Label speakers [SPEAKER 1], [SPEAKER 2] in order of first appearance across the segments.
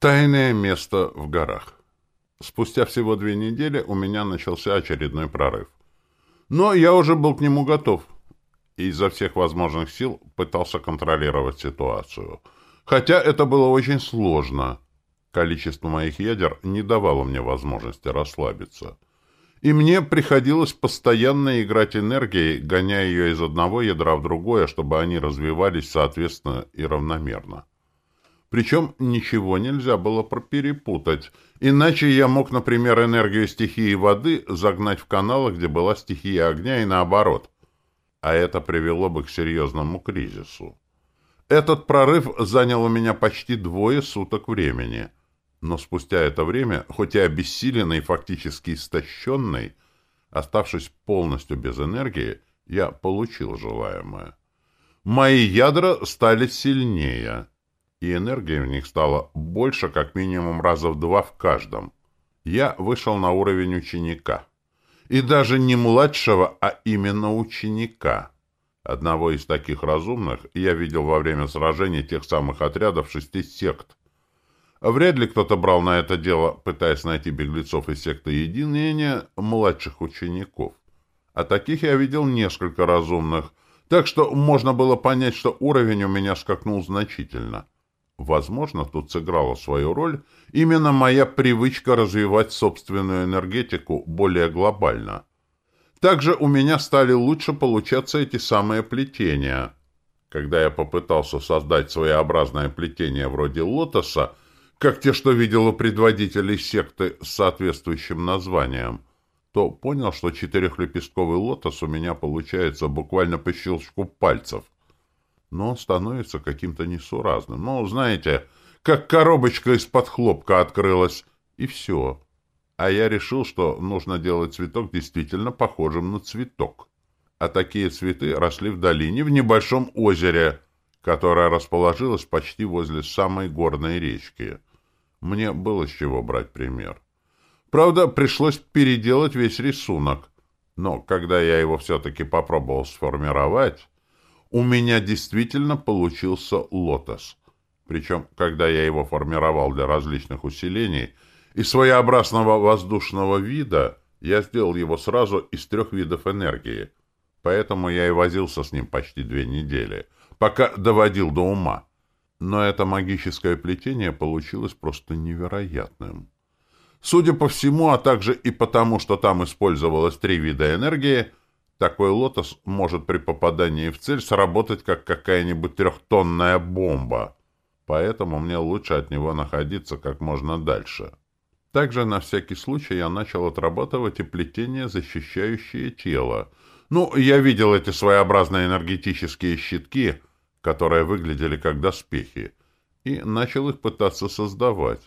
[SPEAKER 1] Тайное место в горах. Спустя всего две недели у меня начался очередной прорыв. Но я уже был к нему готов и изо всех возможных сил пытался контролировать ситуацию. Хотя это было очень сложно. Количество моих ядер не давало мне возможности расслабиться. И мне приходилось постоянно играть энергией, гоняя ее из одного ядра в другое, чтобы они развивались соответственно и равномерно. Причем ничего нельзя было перепутать, иначе я мог, например, энергию стихии воды загнать в каналы, где была стихия огня, и наоборот. А это привело бы к серьезному кризису. Этот прорыв занял у меня почти двое суток времени. Но спустя это время, хоть и обессиленный фактически истощенный, оставшись полностью без энергии, я получил желаемое. Мои ядра стали сильнее — и энергии в них стало больше как минимум раза в два в каждом. Я вышел на уровень ученика. И даже не младшего, а именно ученика. Одного из таких разумных я видел во время сражений тех самых отрядов шести сект. Вряд ли кто-то брал на это дело, пытаясь найти беглецов из секты единения младших учеников. А таких я видел несколько разумных, так что можно было понять, что уровень у меня скакнул значительно. Возможно, тут сыграла свою роль именно моя привычка развивать собственную энергетику более глобально. Также у меня стали лучше получаться эти самые плетения. Когда я попытался создать своеобразное плетение вроде лотоса, как те, что видел у предводителей секты с соответствующим названием, то понял, что четырехлепестковый лотос у меня получается буквально по щелчку пальцев – но он становится каким-то несуразным. Ну, знаете, как коробочка из-под хлопка открылась, и все. А я решил, что нужно делать цветок действительно похожим на цветок. А такие цветы росли в долине, в небольшом озере, которое расположилось почти возле самой горной речки. Мне было с чего брать пример. Правда, пришлось переделать весь рисунок. Но когда я его все-таки попробовал сформировать, у меня действительно получился лотос. Причем, когда я его формировал для различных усилений и своеобразного воздушного вида, я сделал его сразу из трех видов энергии. Поэтому я и возился с ним почти две недели, пока доводил до ума. Но это магическое плетение получилось просто невероятным. Судя по всему, а также и потому, что там использовалось три вида энергии, такой лотос может при попадании в цель сработать, как какая-нибудь трехтонная бомба. Поэтому мне лучше от него находиться как можно дальше. Также на всякий случай я начал отрабатывать и плетение, защищающее тело. Ну, я видел эти своеобразные энергетические щитки, которые выглядели как доспехи, и начал их пытаться создавать.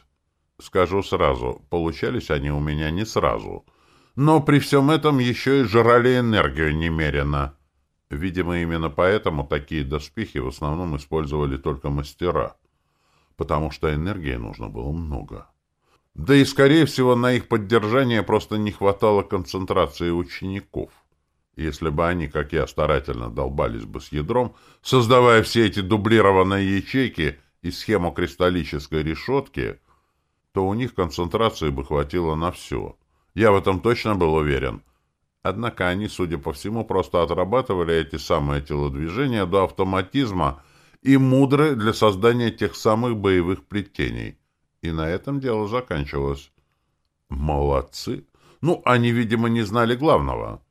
[SPEAKER 1] Скажу сразу, получались они у меня не сразу — но при всем этом еще и жрали энергию немерено. Видимо, именно поэтому такие доспехи в основном использовали только мастера, потому что энергии нужно было много. Да и, скорее всего, на их поддержание просто не хватало концентрации учеников. Если бы они, как я, старательно долбались бы с ядром, создавая все эти дублированные ячейки и схему кристаллической решетки, то у них концентрации бы хватило на все — я в этом точно был уверен. Однако они, судя по всему, просто отрабатывали эти самые телодвижения до автоматизма и мудры для создания тех самых боевых плетений. И на этом дело заканчивалось. Молодцы! Ну, они, видимо, не знали главного.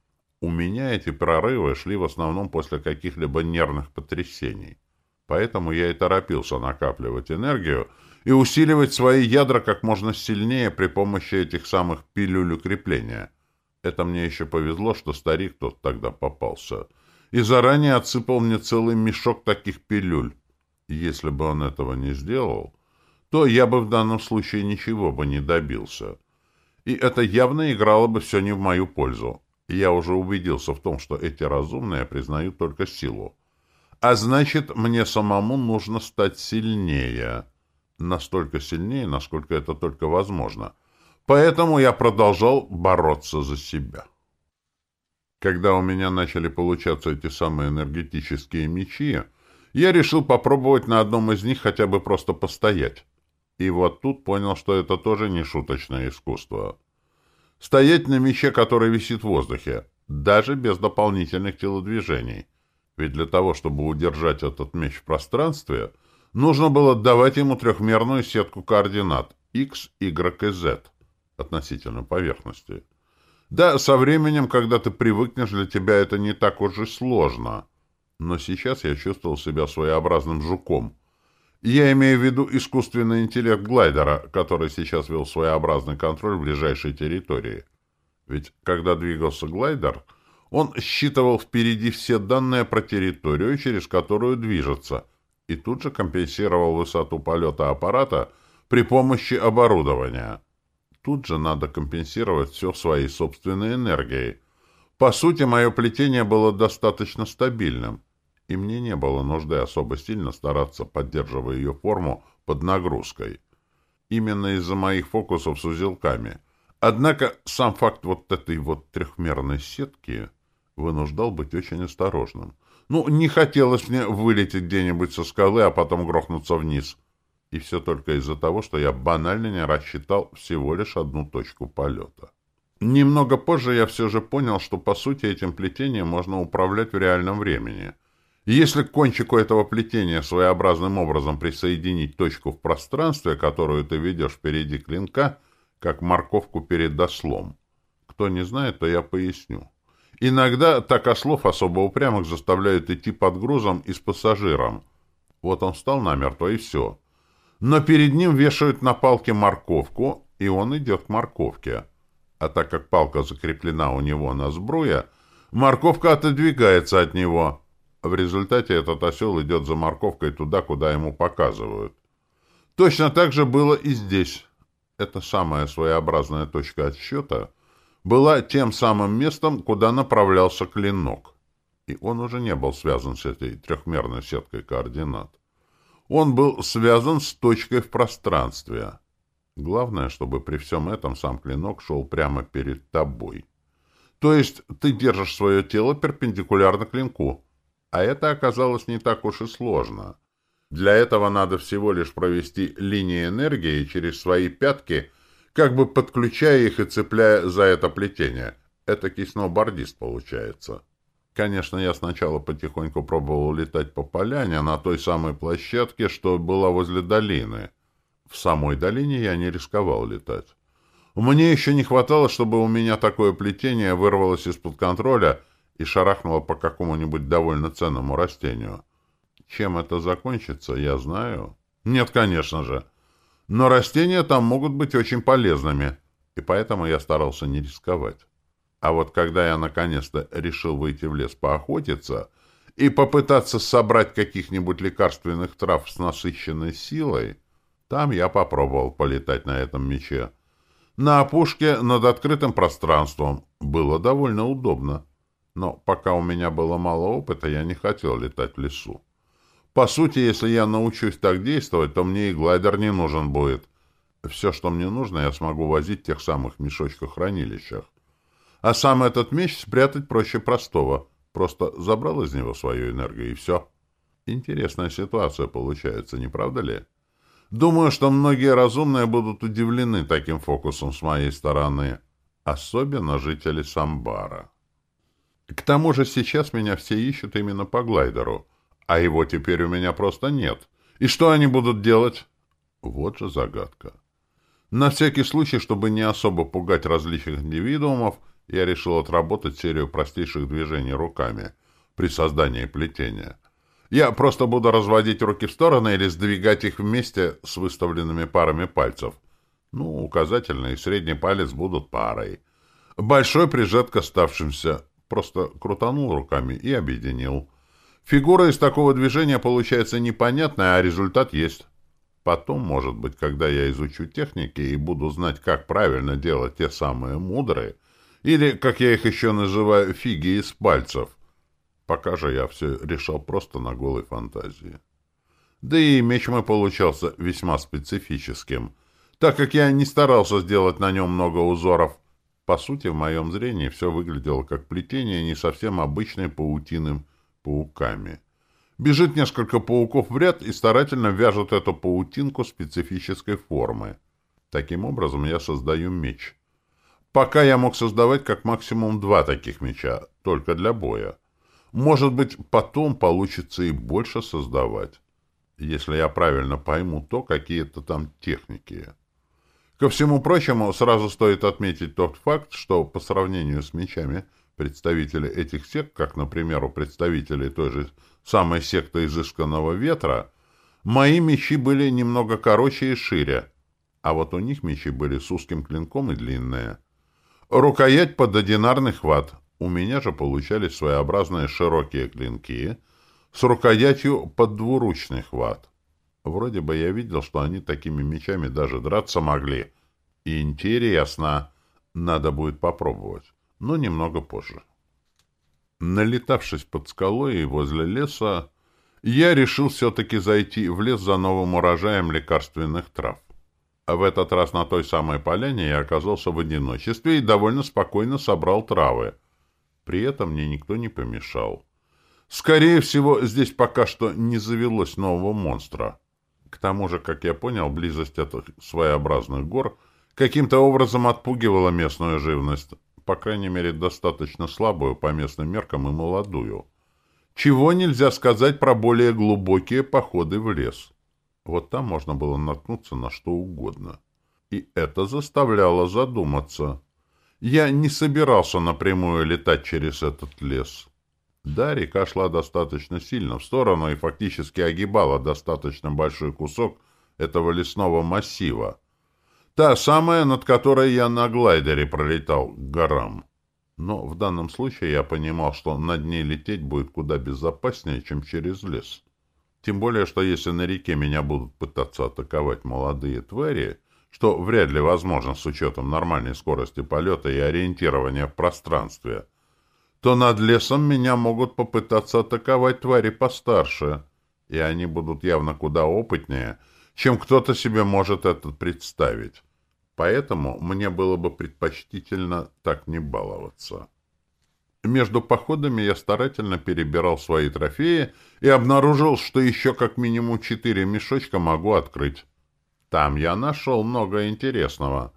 [SPEAKER 1] У меня эти прорывы шли в основном после каких-либо нервных потрясений. Поэтому я и торопился накапливать энергию, и усиливать свои ядра как можно сильнее при помощи этих самых пилюль укрепления. Это мне еще повезло, что старик тот тогда попался. И заранее отсыпал мне целый мешок таких пилюль. Если бы он этого не сделал, то я бы в данном случае ничего бы не добился. И это явно играло бы все не в мою пользу. Я уже убедился в том, что эти разумные признают только силу. А значит, мне самому нужно стать сильнее настолько сильнее, насколько это только возможно. Поэтому я продолжал бороться за себя. Когда у меня начали получаться эти самые энергетические мечи, я решил попробовать на одном из них хотя бы просто постоять. И вот тут понял, что это тоже не шуточное искусство. Стоять на мече, который висит в воздухе, даже без дополнительных телодвижений. Ведь для того, чтобы удержать этот меч в пространстве, нужно было давать ему трехмерную сетку координат x, y и z относительно поверхности. Да, со временем, когда ты привыкнешь, для тебя это не так уж и сложно. Но сейчас я чувствовал себя своеобразным жуком. Я имею в виду искусственный интеллект глайдера, который сейчас вел своеобразный контроль ближайшей территории. Ведь когда двигался глайдер, он считывал впереди все данные про территорию, через которую движется, и тут же компенсировал высоту полета аппарата при помощи оборудования. Тут же надо компенсировать все своей собственной энергией. По сути, мое плетение было достаточно стабильным, и мне не было нужды особо сильно стараться, поддерживая ее форму под нагрузкой. Именно из-за моих фокусов с узелками. Однако сам факт вот этой вот трехмерной сетки вынуждал быть очень осторожным. Ну, не хотелось мне вылететь где-нибудь со скалы, а потом грохнуться вниз — и все только из-за того, что я банально не рассчитал всего лишь одну точку полета. Немного позже я все же понял, что по сути этим плетением можно управлять в реальном времени. Если к кончику этого плетения своеобразным образом присоединить точку в пространстве, которую ты ведешь впереди клинка, как морковку перед ослом. Кто не знает, то я поясню. Иногда так ослов особо упрямых заставляют идти под грузом и с пассажиром. Вот он встал намертво, и все но перед ним вешают на палке морковку, и он идет к морковке. А так как палка закреплена у него на сбруе, морковка отодвигается от него. В результате этот осел идет за морковкой туда, куда ему показывают. Точно так же было и здесь. Эта самая своеобразная точка отсчета была тем самым местом, куда направлялся клинок. И он уже не был связан с этой трехмерной сеткой координат. Он был связан с точкой в пространстве. Главное, чтобы при всем этом сам клинок шел прямо перед тобой. То есть ты держишь свое тело перпендикулярно клинку. А это оказалось не так уж и сложно. Для этого надо всего лишь провести линии энергии через свои пятки, как бы подключая их и цепляя за это плетение. Это сноубордист получается. Конечно, я сначала потихоньку пробовал летать по поляне на той самой площадке, что была возле долины. В самой долине я не рисковал летать. Мне еще не хватало, чтобы у меня такое плетение вырвалось из-под контроля и шарахнуло по какому-нибудь довольно ценному растению. Чем это закончится, я знаю. Нет, конечно же. Но растения там могут быть очень полезными, и поэтому я старался не рисковать. А вот когда я наконец-то решил выйти в лес поохотиться и попытаться собрать каких-нибудь лекарственных трав с насыщенной силой, там я попробовал полетать на этом мече. На опушке над открытым пространством было довольно удобно. Но пока у меня было мало опыта, я не хотел летать в лесу. По сути, если я научусь так действовать, то мне и глайдер не нужен будет. Все, что мне нужно, я смогу возить в тех самых мешочках-хранилищах. А сам этот меч спрятать проще простого. Просто забрал из него свою энергию, и все. Интересная ситуация получается, не правда ли? Думаю, что многие разумные будут удивлены таким фокусом с моей стороны. Особенно жители Самбара. К тому же сейчас меня все ищут именно по глайдеру. А его теперь у меня просто нет. И что они будут делать? Вот же загадка. На всякий случай, чтобы не особо пугать различных индивидуумов, я решил отработать серию простейших движений руками при создании плетения. Я просто буду разводить руки в стороны или сдвигать их вместе с выставленными парами пальцев. Ну, указательный и средний палец будут парой. Большой прижат к оставшимся. Просто крутанул руками и объединил. Фигура из такого движения получается непонятная, а результат есть. Потом, может быть, когда я изучу техники и буду знать, как правильно делать те самые мудрые, или, как я их еще называю, фиги из пальцев. Пока же я все решал просто на голой фантазии. Да и меч мой получался весьма специфическим, так как я не старался сделать на нем много узоров. По сути, в моем зрении все выглядело как плетение не совсем обычной паутиным пауками. Бежит несколько пауков в ряд и старательно вяжет эту паутинку специфической формы. Таким образом я создаю меч. Пока я мог создавать как максимум два таких меча, только для боя. Может быть, потом получится и больше создавать, если я правильно пойму то, какие-то там техники. Ко всему прочему, сразу стоит отметить тот факт, что по сравнению с мечами представители этих сект, как, например, у представителей той же самой секты изысканного ветра, мои мечи были немного короче и шире, а вот у них мечи были с узким клинком и длинные. Рукоять под одинарный хват. У меня же получались своеобразные широкие клинки с рукоятью под двуручный хват. Вроде бы я видел, что они такими мечами даже драться могли. Интересно. Надо будет попробовать, но немного позже. Налетавшись под скалой и возле леса, я решил все-таки зайти в лес за новым урожаем лекарственных трав. А в этот раз на той самой поляне я оказался в одиночестве и довольно спокойно собрал травы. При этом мне никто не помешал. Скорее всего, здесь пока что не завелось нового монстра. К тому же, как я понял, близость этих своеобразных гор каким-то образом отпугивала местную живность по крайней мере, достаточно слабую по местным меркам и молодую. Чего нельзя сказать про более глубокие походы в лес. Вот там можно было наткнуться на что угодно. И это заставляло задуматься. Я не собирался напрямую летать через этот лес. Да, река шла достаточно сильно в сторону и фактически огибала достаточно большой кусок этого лесного массива, Та самая, над которой я на глайдере пролетал к горам. Но в данном случае я понимал, что над ней лететь будет куда безопаснее, чем через лес. Тем более, что если на реке меня будут пытаться атаковать молодые твари, что вряд ли возможно с учетом нормальной скорости полета и ориентирования в пространстве, то над лесом меня могут попытаться атаковать твари постарше, и они будут явно куда опытнее — чем кто-то себе может это представить. Поэтому мне было бы предпочтительно так не баловаться. Между походами я старательно перебирал свои трофеи и обнаружил, что еще как минимум четыре мешочка могу открыть. Там я нашел много интересного.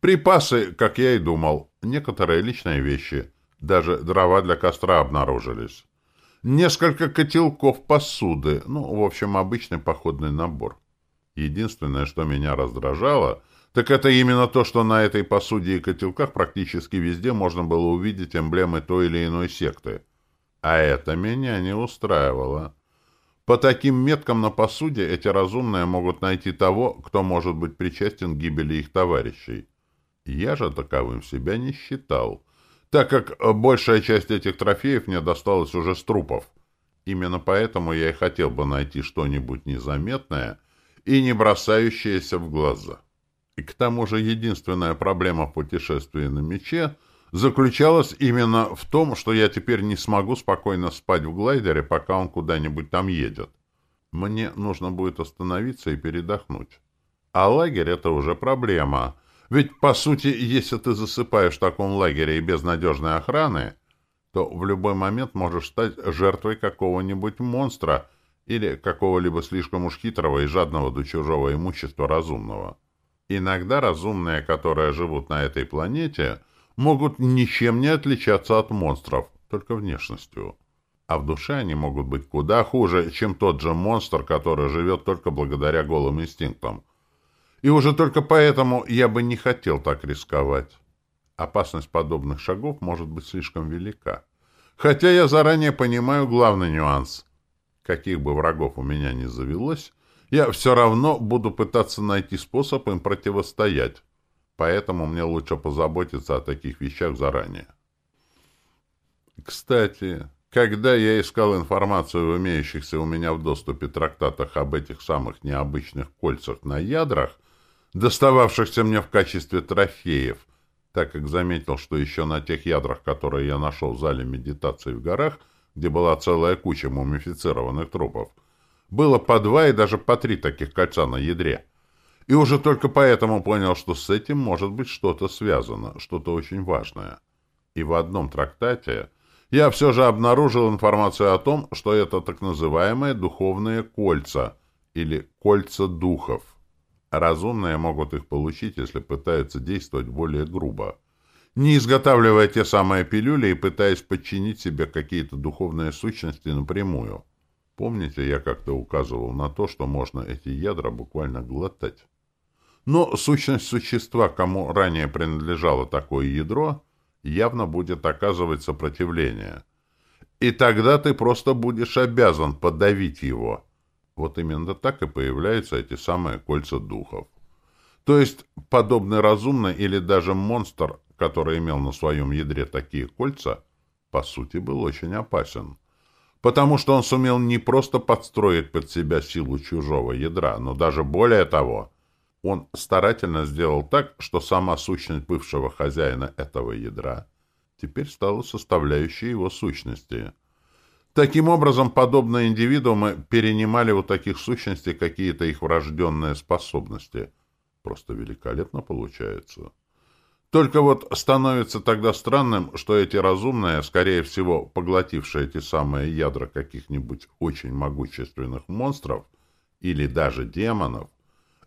[SPEAKER 1] Припасы, как я и думал, некоторые личные вещи, даже дрова для костра обнаружились. Несколько котелков посуды, ну, в общем, обычный походный набор. Единственное, что меня раздражало, так это именно то, что на этой посуде и котелках практически везде можно было увидеть эмблемы той или иной секты. А это меня не устраивало. По таким меткам на посуде эти разумные могут найти того, кто может быть причастен к гибели их товарищей. Я же таковым себя не считал, так как большая часть этих трофеев мне досталась уже с трупов. Именно поэтому я и хотел бы найти что-нибудь незаметное — и не бросающиеся в глаза. И к тому же единственная проблема в путешествии на мече заключалась именно в том, что я теперь не смогу спокойно спать в глайдере, пока он куда-нибудь там едет. Мне нужно будет остановиться и передохнуть. А лагерь — это уже проблема. Ведь, по сути, если ты засыпаешь в таком лагере и без надежной охраны, то в любой момент можешь стать жертвой какого-нибудь монстра — или какого-либо слишком уж хитрого и жадного до чужого имущества разумного. Иногда разумные, которые живут на этой планете, могут ничем не отличаться от монстров, только внешностью. А в душе они могут быть куда хуже, чем тот же монстр, который живет только благодаря голым инстинктам. И уже только поэтому я бы не хотел так рисковать. Опасность подобных шагов может быть слишком велика. Хотя я заранее понимаю главный нюанс. Каких бы врагов у меня ни завелось, я все равно буду пытаться найти способ им противостоять. Поэтому мне лучше позаботиться о таких вещах заранее. Кстати, когда я искал информацию в имеющихся у меня в доступе трактатах об этих самых необычных кольцах на ядрах, достававшихся мне в качестве трофеев, так как заметил, что еще на тех ядрах, которые я нашел в зале медитации в горах, где была целая куча мумифицированных трупов, было по два и даже по три таких кольца на ядре. И уже только поэтому понял, что с этим может быть что-то связано, что-то очень важное. И в одном трактате я все же обнаружил информацию о том, что это так называемые духовные кольца или кольца духов. Разумные могут их получить, если пытаются действовать более грубо. Не изготавливая те самые пилюли и пытаясь подчинить себе какие-то духовные сущности напрямую. Помните, я как-то указывал на то, что можно эти ядра буквально глотать? Но сущность существа, кому ранее принадлежало такое ядро, явно будет оказывать сопротивление. И тогда ты просто будешь обязан подавить его. Вот именно так и появляются эти самые кольца духов. То есть, подобный разумный или даже монстр, который имел на своем ядре такие кольца, по сути, был очень опасен. Потому что он сумел не просто подстроить под себя силу чужого ядра, но даже более того, он старательно сделал так, что сама сущность бывшего хозяина этого ядра теперь стала составляющей его сущности – Таким образом, подобные индивидуумы перенимали у таких сущностей какие-то их врожденные способности. Просто великолепно получается. Только вот становится тогда странным, что эти разумные, скорее всего, поглотившие эти самые ядра каких-нибудь очень могущественных монстров или даже демонов,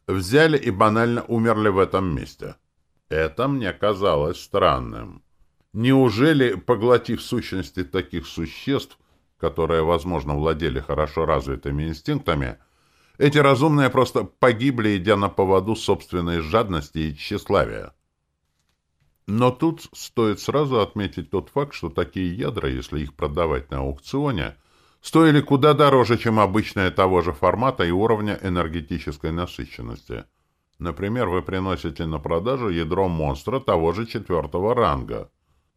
[SPEAKER 1] взяли и банально умерли в этом месте. Это мне казалось странным. Неужели, поглотив сущности таких существ, которые, возможно, владели хорошо развитыми инстинктами, эти разумные просто погибли, идя на поводу собственной жадности и тщеславия. Но тут стоит сразу отметить тот факт, что такие ядра, если их продавать на аукционе, стоили куда дороже, чем обычные того же формата и уровня энергетической насыщенности. Например, вы приносите на продажу ядро монстра того же четвертого ранга.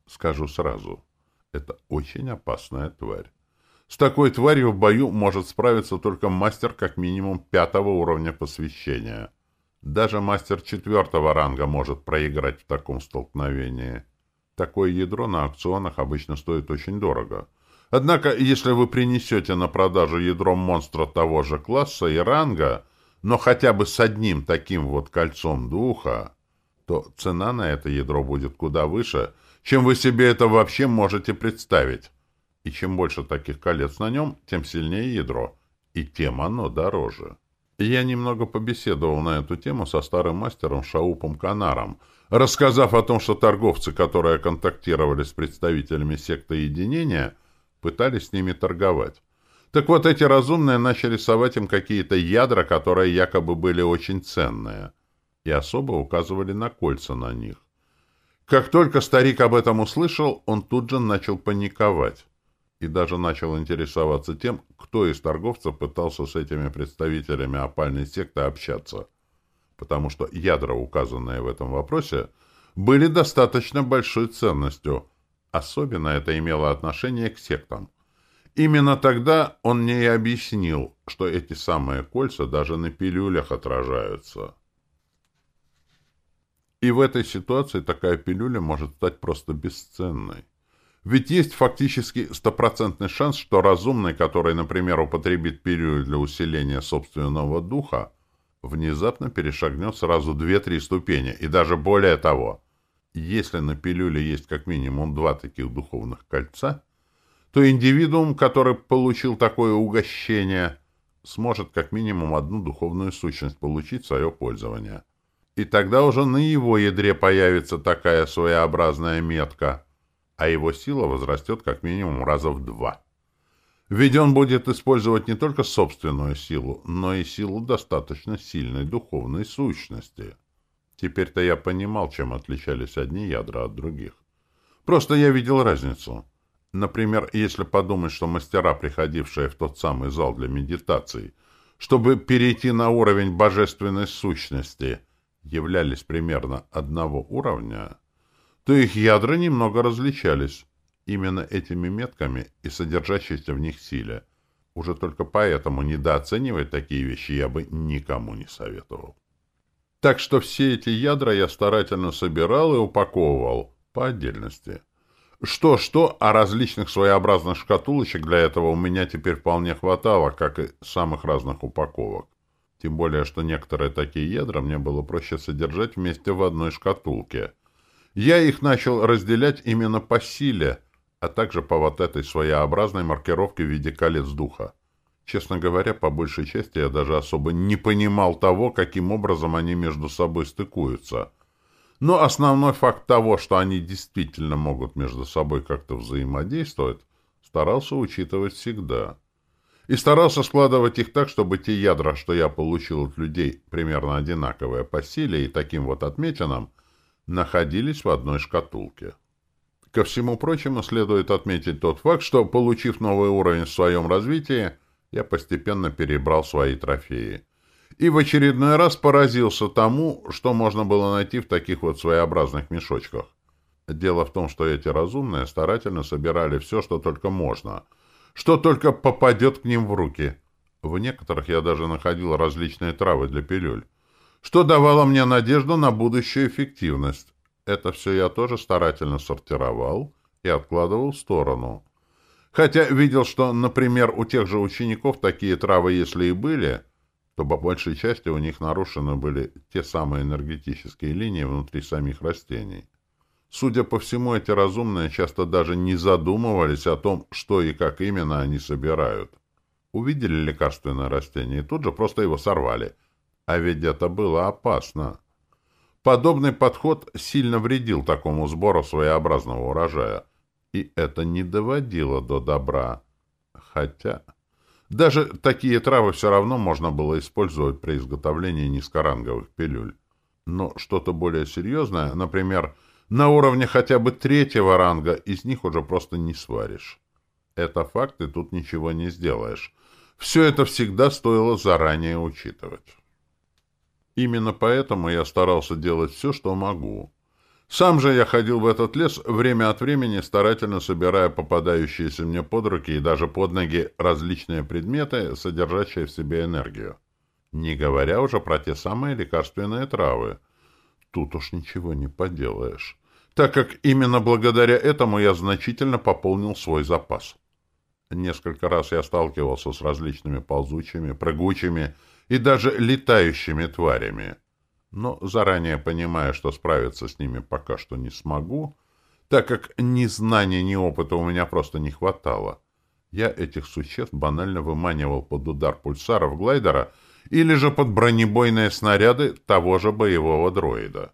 [SPEAKER 1] Скажу сразу, это очень опасная тварь. С такой тварью в бою может справиться только мастер как минимум пятого уровня посвящения. Даже мастер четвертого ранга может проиграть в таком столкновении. Такое ядро на аукционах обычно стоит очень дорого. Однако, если вы принесете на продажу ядро монстра того же класса и ранга, но хотя бы с одним таким вот кольцом духа, то цена на это ядро будет куда выше, чем вы себе это вообще можете представить и чем больше таких колец на нем, тем сильнее ядро, и тем оно дороже. Я немного побеседовал на эту тему со старым мастером Шаупом Канаром, рассказав о том, что торговцы, которые контактировали с представителями секты единения, пытались с ними торговать. Так вот, эти разумные начали совать им какие-то ядра, которые якобы были очень ценные, и особо указывали на кольца на них. Как только старик об этом услышал, он тут же начал паниковать и даже начал интересоваться тем, кто из торговцев пытался с этими представителями опальной секты общаться, потому что ядра, указанные в этом вопросе, были достаточно большой ценностью. Особенно это имело отношение к сектам. Именно тогда он мне и объяснил, что эти самые кольца даже на пилюлях отражаются. И в этой ситуации такая пилюля может стать просто бесценной. Ведь есть фактически стопроцентный шанс, что разумный, который, например, употребит пилюлю для усиления собственного духа, внезапно перешагнет сразу две-три ступени, и даже более того. Если на пилюле есть как минимум два таких духовных кольца, то индивидуум, который получил такое угощение, сможет как минимум одну духовную сущность получить в свое пользование. И тогда уже на его ядре появится такая своеобразная метка — а его сила возрастет как минимум раза в два. Ведь он будет использовать не только собственную силу, но и силу достаточно сильной духовной сущности. Теперь-то я понимал, чем отличались одни ядра от других. Просто я видел разницу. Например, если подумать, что мастера, приходившие в тот самый зал для медитации, чтобы перейти на уровень божественной сущности, являлись примерно одного уровня, то их ядра немного различались именно этими метками и содержащейся в них силе. Уже только поэтому недооценивать такие вещи я бы никому не советовал. Так что все эти ядра я старательно собирал и упаковывал по отдельности. Что-что, а различных своеобразных шкатулочек для этого у меня теперь вполне хватало, как и самых разных упаковок. Тем более, что некоторые такие ядра мне было проще содержать вместе в одной шкатулке — я их начал разделять именно по силе, а также по вот этой своеобразной маркировке в виде колец духа. Честно говоря, по большей части я даже особо не понимал того, каким образом они между собой стыкуются. Но основной факт того, что они действительно могут между собой как-то взаимодействовать, старался учитывать всегда. И старался складывать их так, чтобы те ядра, что я получил от людей, примерно одинаковые по силе и таким вот отметинам, находились в одной шкатулке. Ко всему прочему, следует отметить тот факт, что, получив новый уровень в своем развитии, я постепенно перебрал свои трофеи. И в очередной раз поразился тому, что можно было найти в таких вот своеобразных мешочках. Дело в том, что эти разумные старательно собирали все, что только можно, что только попадет к ним в руки. В некоторых я даже находил различные травы для пилюль, что давало мне надежду на будущую эффективность. Это все я тоже старательно сортировал и откладывал в сторону. Хотя видел, что, например, у тех же учеников такие травы, если и были, то по большей части у них нарушены были те самые энергетические линии внутри самих растений. Судя по всему, эти разумные часто даже не задумывались о том, что и как именно они собирают. Увидели лекарственное растение и тут же просто его сорвали. А ведь это было опасно. Подобный подход сильно вредил такому сбору своеобразного урожая, и это не доводило до добра. Хотя даже такие травы все равно можно было использовать при изготовлении низкоранговых пилюль. Но что-то более серьезное, например, на уровне хотя бы третьего ранга, из них уже просто не сваришь. Это факт, и тут ничего не сделаешь. Все это всегда стоило заранее учитывать. Именно поэтому я старался делать все, что могу. Сам же я ходил в этот лес время от времени, старательно собирая попадающиеся мне под руки и даже под ноги различные предметы, содержащие в себе энергию. Не говоря уже про те самые лекарственные травы. Тут уж ничего не поделаешь. Так как именно благодаря этому я значительно пополнил свой запас. Несколько раз я сталкивался с различными ползучими, прыгучими, и даже летающими тварями. Но заранее понимая, что справиться с ними пока что не смогу, так как ни знания, ни опыта у меня просто не хватало, я этих существ банально выманивал под удар пульсаров глайдера или же под бронебойные снаряды того же боевого дроида.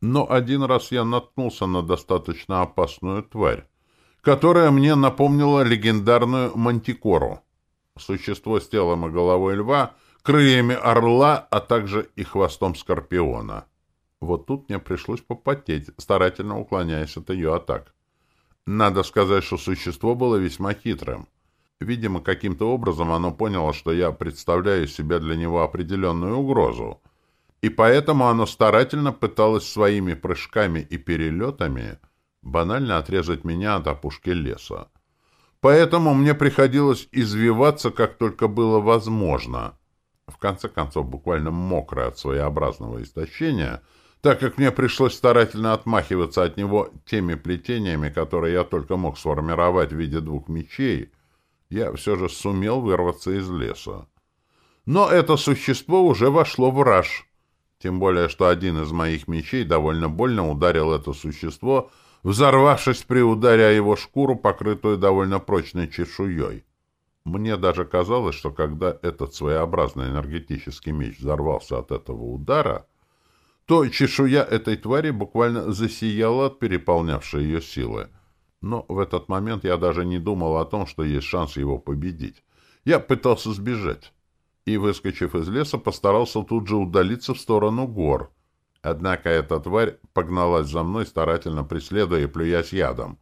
[SPEAKER 1] Но один раз я наткнулся на достаточно опасную тварь, которая мне напомнила легендарную мантикору. Существо с телом и головой льва — крыльями орла, а также и хвостом скорпиона. Вот тут мне пришлось попотеть, старательно уклоняясь от ее атак. Надо сказать, что существо было весьма хитрым. Видимо, каким-то образом оно поняло, что я представляю себя для него определенную угрозу, и поэтому оно старательно пыталось своими прыжками и перелетами банально отрезать меня от опушки леса. Поэтому мне приходилось извиваться, как только было возможно, в конце концов буквально мокрая от своеобразного истощения, так как мне пришлось старательно отмахиваться от него теми плетениями, которые я только мог сформировать в виде двух мечей, я все же сумел вырваться из леса. Но это существо уже вошло в раж, тем более, что один из моих мечей довольно больно ударил это существо, взорвавшись при ударе о его шкуру, покрытую довольно прочной чешуей. Мне даже казалось, что когда этот своеобразный энергетический меч взорвался от этого удара, то чешуя этой твари буквально засияла от переполнявшей ее силы. Но в этот момент я даже не думал о том, что есть шанс его победить. Я пытался сбежать. И, выскочив из леса, постарался тут же удалиться в сторону гор. Однако эта тварь погналась за мной, старательно преследуя и плюясь ядом.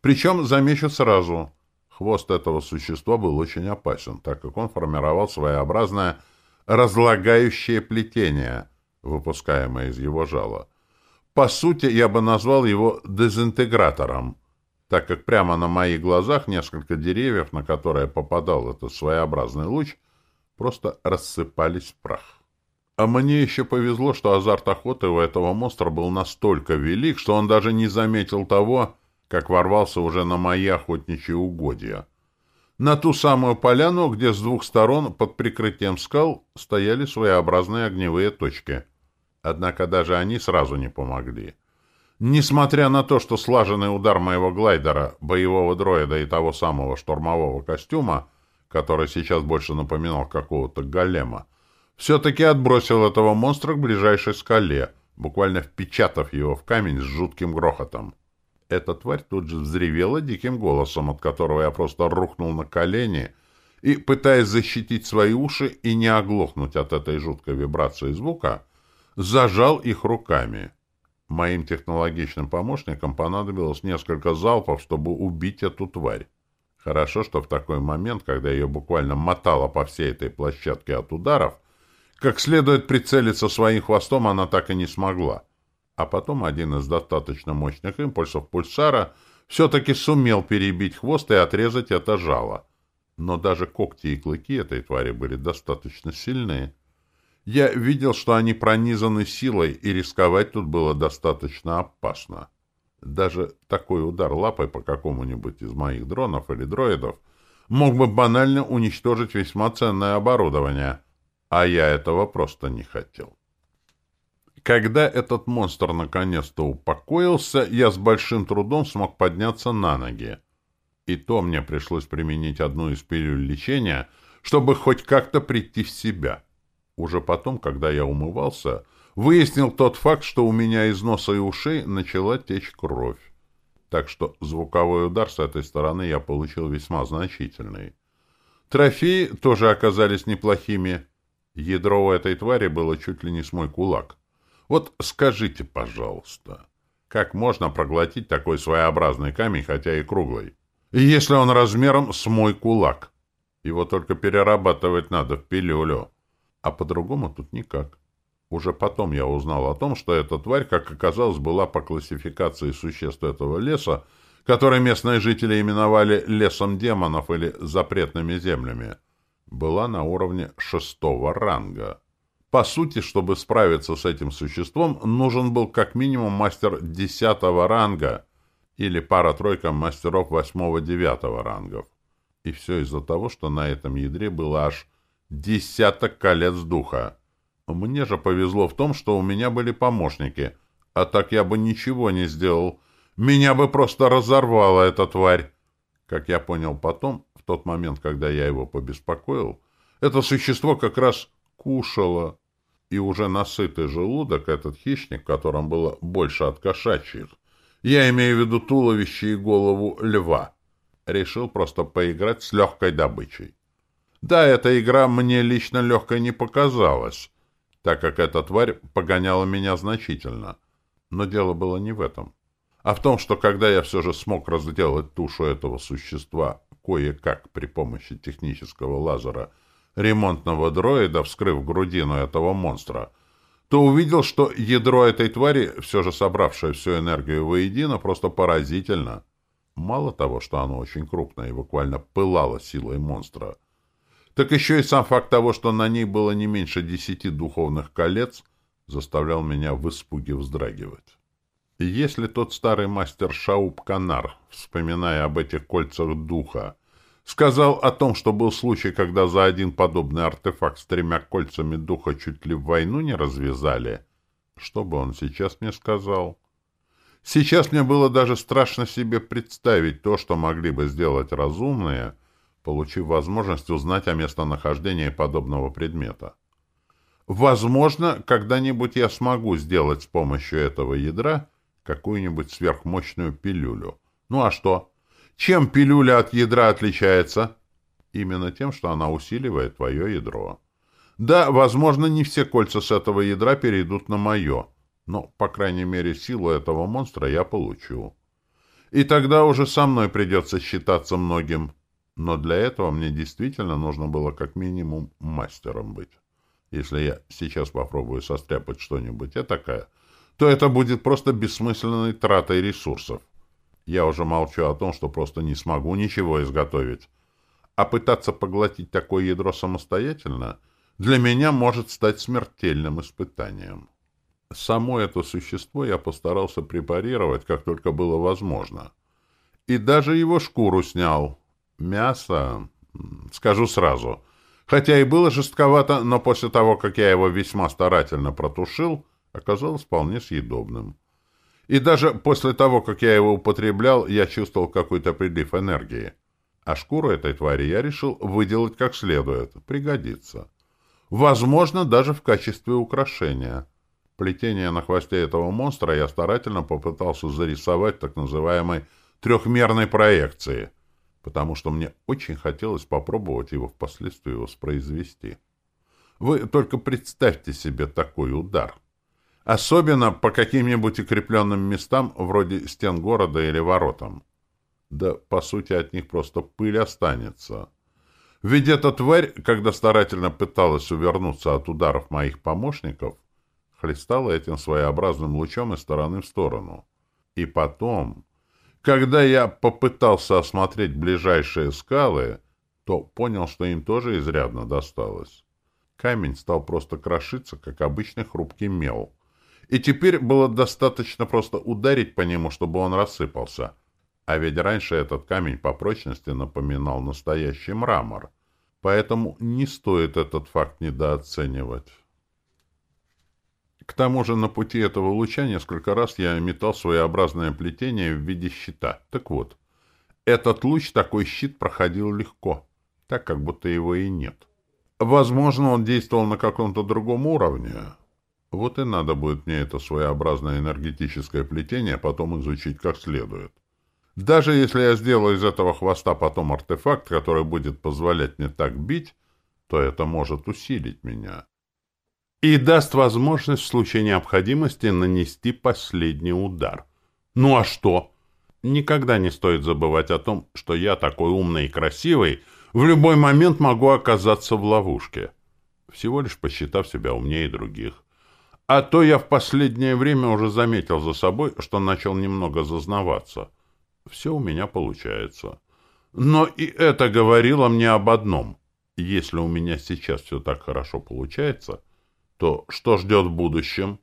[SPEAKER 1] Причем, замечу сразу — Хвост этого существа был очень опасен, так как он формировал своеобразное разлагающее плетение, выпускаемое из его жала. По сути, я бы назвал его дезинтегратором, так как прямо на моих глазах несколько деревьев, на которые попадал этот своеобразный луч, просто рассыпались в прах. А мне еще повезло, что азарт охоты у этого монстра был настолько велик, что он даже не заметил того, как ворвался уже на мои охотничьи угодья. На ту самую поляну, где с двух сторон под прикрытием скал стояли своеобразные огневые точки. Однако даже они сразу не помогли. Несмотря на то, что слаженный удар моего глайдера, боевого дроида и того самого штурмового костюма, который сейчас больше напоминал какого-то голема, все-таки отбросил этого монстра к ближайшей скале, буквально впечатав его в камень с жутким грохотом. Эта тварь тут же взревела диким голосом, от которого я просто рухнул на колени и, пытаясь защитить свои уши и не оглохнуть от этой жуткой вибрации звука, зажал их руками. Моим технологичным помощникам понадобилось несколько залпов, чтобы убить эту тварь. Хорошо, что в такой момент, когда ее буквально мотало по всей этой площадке от ударов, как следует прицелиться своим хвостом она так и не смогла. А потом один из достаточно мощных импульсов пульсара все-таки сумел перебить хвост и отрезать это жало. Но даже когти и клыки этой твари были достаточно сильные. Я видел, что они пронизаны силой, и рисковать тут было достаточно опасно. Даже такой удар лапой по какому-нибудь из моих дронов или дроидов мог бы банально уничтожить весьма ценное оборудование, а я этого просто не хотел. Когда этот монстр наконец-то упокоился, я с большим трудом смог подняться на ноги. И то мне пришлось применить одну из пилюль лечения, чтобы хоть как-то прийти в себя. Уже потом, когда я умывался, выяснил тот факт, что у меня из носа и ушей начала течь кровь. Так что звуковой удар с этой стороны я получил весьма значительный. Трофеи тоже оказались неплохими. Ядро у этой твари было чуть ли не с мой кулак. Вот скажите, пожалуйста, как можно проглотить такой своеобразный камень, хотя и круглый? Если он размером с мой кулак. Его только перерабатывать надо в пилюлю. А по-другому тут никак. Уже потом я узнал о том, что эта тварь, как оказалось, была по классификации существ этого леса, который местные жители именовали лесом демонов или запретными землями, была на уровне шестого ранга. По сути, чтобы справиться с этим существом, нужен был как минимум мастер десятого ранга или пара-тройка мастеров восьмого-девятого рангов. И все из-за того, что на этом ядре было аж Десяток колец духа. Мне же повезло в том, что у меня были помощники, а так я бы ничего не сделал. Меня бы просто разорвала эта тварь. Как я понял потом, в тот момент, когда я его побеспокоил, это существо как раз кушало. И уже насытый желудок, этот хищник, в котором было больше от кошачьих, я имею в виду туловище и голову льва, решил просто поиграть с легкой добычей. Да, эта игра мне лично легкой не показалась, так как эта тварь погоняла меня значительно. Но дело было не в этом, а в том, что когда я все же смог разделать тушу этого существа кое-как при помощи технического лазера ремонтного дроида, вскрыв грудину этого монстра, то увидел, что ядро этой твари, все же собравшее всю энергию воедино, просто поразительно. Мало того, что оно очень крупное и буквально пылало силой монстра, так еще и сам факт того, что на ней было не меньше десяти духовных колец, заставлял меня в испуге вздрагивать. Если тот старый мастер Шауб-Канар, вспоминая об этих кольцах духа, сказал о том, что был случай, когда за один подобный артефакт с тремя кольцами духа чуть ли в войну не развязали, что бы он сейчас мне сказал? Сейчас мне было даже страшно себе представить то, что могли бы сделать разумные — получив возможность узнать о местонахождении подобного предмета. Возможно, когда-нибудь я смогу сделать с помощью этого ядра какую-нибудь сверхмощную пилюлю. Ну а что? Чем пилюля от ядра отличается? Именно тем, что она усиливает твое ядро. Да, возможно, не все кольца с этого ядра перейдут на мое, но, по крайней мере, силу этого монстра я получу. И тогда уже со мной придется считаться многим. Но для этого мне действительно нужно было как минимум мастером быть. Если я сейчас попробую состряпать что-нибудь этакое, то это будет просто бессмысленной тратой ресурсов. Я уже молчу о том, что просто не смогу ничего изготовить. А пытаться поглотить такое ядро самостоятельно для меня может стать смертельным испытанием. Само это существо я постарался препарировать, как только было возможно. И даже его шкуру снял, Мясо, скажу сразу, хотя и было жестковато, но после того, как я его весьма старательно протушил, оказалось вполне съедобным. И даже после того, как я его употреблял, я чувствовал какой-то прилив энергии. А шкуру этой твари я решил выделать как следует. Пригодится. Возможно, даже в качестве украшения. Плетение на хвосте этого монстра я старательно попытался зарисовать так называемой трехмерной проекции, потому что мне очень хотелось попробовать его впоследствии воспроизвести. Вы только представьте себе такой удар. Особенно по каким-нибудь укрепленным местам, вроде стен города или воротам. Да, по сути, от них просто пыль останется. Ведь эта тварь, когда старательно пыталась увернуться от ударов моих помощников, хлестала этим своеобразным лучом из стороны в сторону. И потом, когда я попытался осмотреть ближайшие скалы, то понял, что им тоже изрядно досталось. Камень стал просто крошиться, как обычный хрупкий мел. И теперь было достаточно просто ударить по нему, чтобы он рассыпался. А ведь раньше этот камень по прочности напоминал настоящий мрамор. Поэтому не стоит этот факт недооценивать. К тому же на пути этого луча несколько раз я метал своеобразное плетение в виде щита. Так вот, этот луч, такой щит, проходил легко, так как будто его и нет. Возможно, он действовал на каком-то другом уровне. Вот и надо будет мне это своеобразное энергетическое плетение потом изучить как следует. Даже если я сделаю из этого хвоста потом артефакт, который будет позволять мне так бить, то это может усилить меня и даст возможность в случае необходимости нанести последний удар. Ну а что? Никогда не стоит забывать о том, что я такой умный и красивый, в любой момент могу оказаться в ловушке, всего лишь посчитав себя умнее других. А то я в последнее время уже заметил за собой, что начал немного зазнаваться. Все у меня получается. Но и это говорило мне об одном. Если у меня сейчас все так хорошо получается — то что ждет в будущем?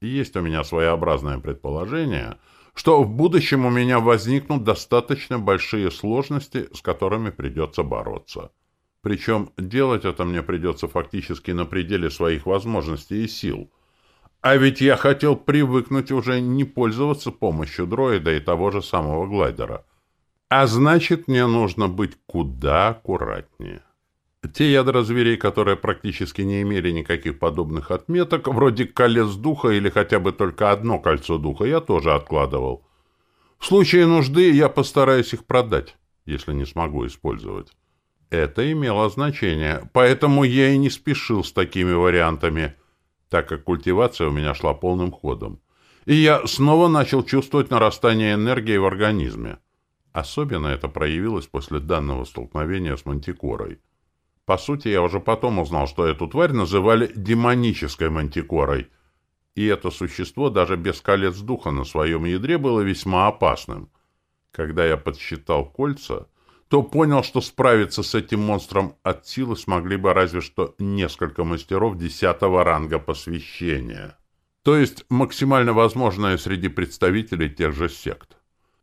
[SPEAKER 1] Есть у меня своеобразное предположение, что в будущем у меня возникнут достаточно большие сложности, с которыми придется бороться. Причем делать это мне придется фактически на пределе своих возможностей и сил. А ведь я хотел привыкнуть уже не пользоваться помощью дроида и того же самого глайдера. А значит, мне нужно быть куда аккуратнее. Те ядра зверей, которые практически не имели никаких подобных отметок, вроде колец духа или хотя бы только одно кольцо духа, я тоже откладывал. В случае нужды я постараюсь их продать, если не смогу использовать. Это имело значение, поэтому я и не спешил с такими вариантами, так как культивация у меня шла полным ходом. И я снова начал чувствовать нарастание энергии в организме. Особенно это проявилось после данного столкновения с мантикорой. По сути, я уже потом узнал, что эту тварь называли демонической мантикорой. И это существо даже без колец духа на своем ядре было весьма опасным. Когда я подсчитал кольца, то понял, что справиться с этим монстром от силы смогли бы разве что несколько мастеров десятого ранга посвящения. То есть максимально возможное среди представителей тех же сект.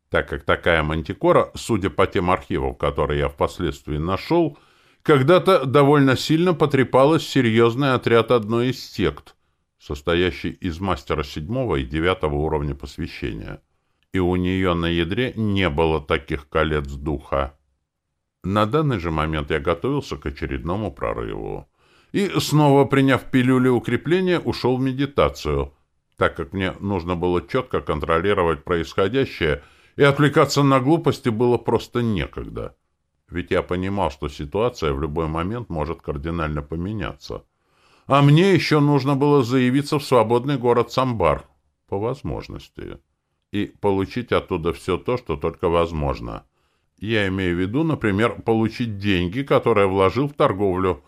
[SPEAKER 1] Так как такая мантикора, судя по тем архивам, которые я впоследствии нашел, — когда-то довольно сильно потрепалась серьезный отряд одной из сект, состоящий из мастера седьмого и девятого уровня посвящения. И у нее на ядре не было таких колец духа. На данный же момент я готовился к очередному прорыву. И, снова приняв пилюли укрепления, ушел в медитацию, так как мне нужно было четко контролировать происходящее, и отвлекаться на глупости было просто некогда. Ведь я понимал, что ситуация в любой момент может кардинально поменяться. А мне еще нужно было заявиться в свободный город Самбар, по возможности, и получить оттуда все то, что только возможно. Я имею в виду, например, получить деньги, которые вложил в торговлю.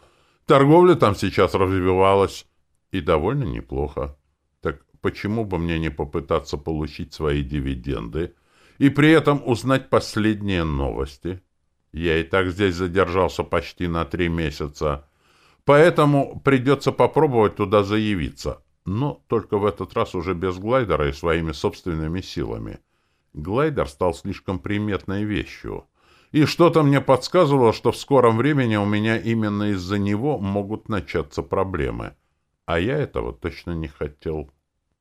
[SPEAKER 1] Торговля там сейчас развивалась, и довольно неплохо. Так почему бы мне не попытаться получить свои дивиденды и при этом узнать последние новости?» Я и так здесь задержался почти на три месяца. Поэтому придется попробовать туда заявиться. Но только в этот раз уже без глайдера и своими собственными силами. Глайдер стал слишком приметной вещью. И что-то мне подсказывало, что в скором времени у меня именно из-за него могут начаться проблемы. А я этого точно не хотел.